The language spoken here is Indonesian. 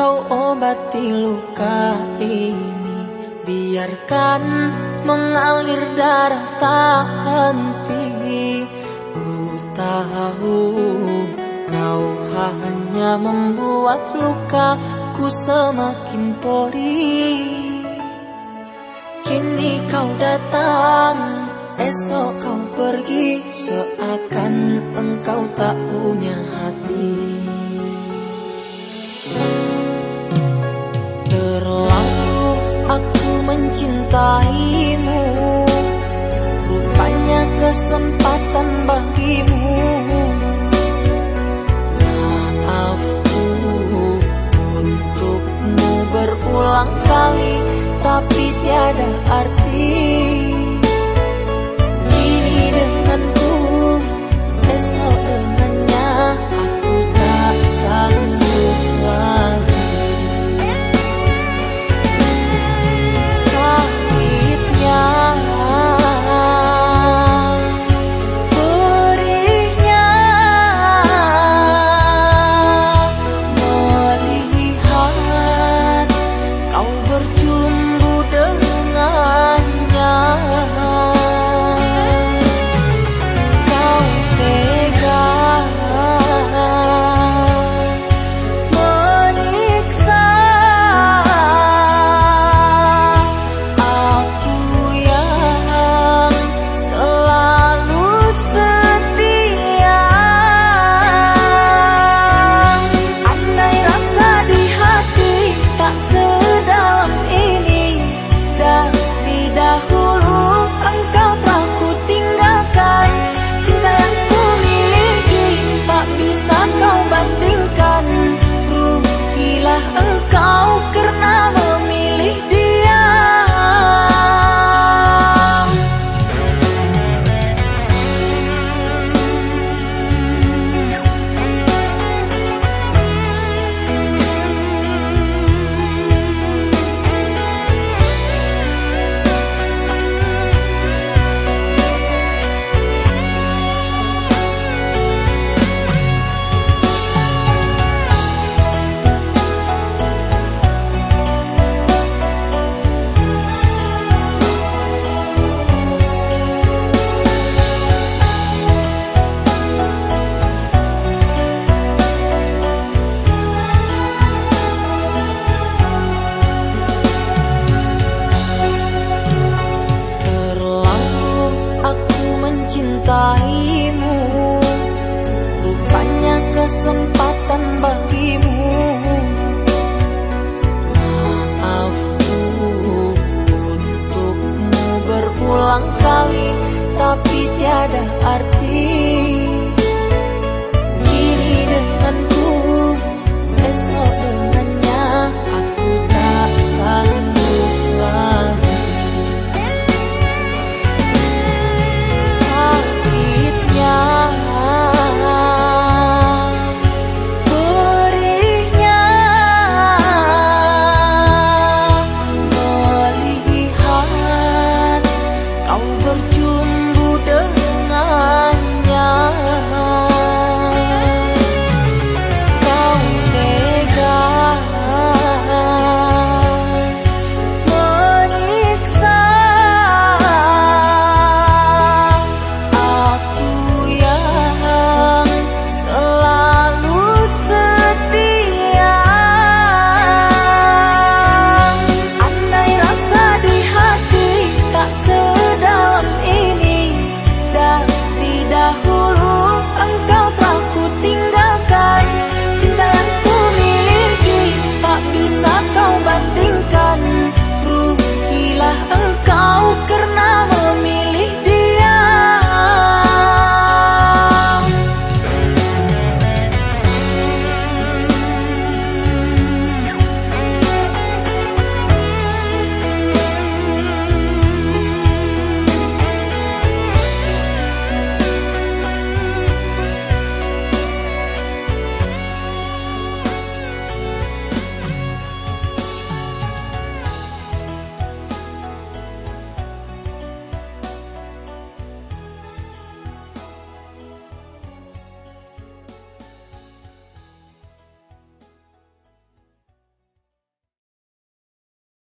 obati luka ini. Biarkan mengalir darah tak henti. Ku tahu kau hanya membuat lukaku semakin perih Kini kau datang, esok kau pergi. Seakan engkau tak punya berulang kali Tapi tiada arti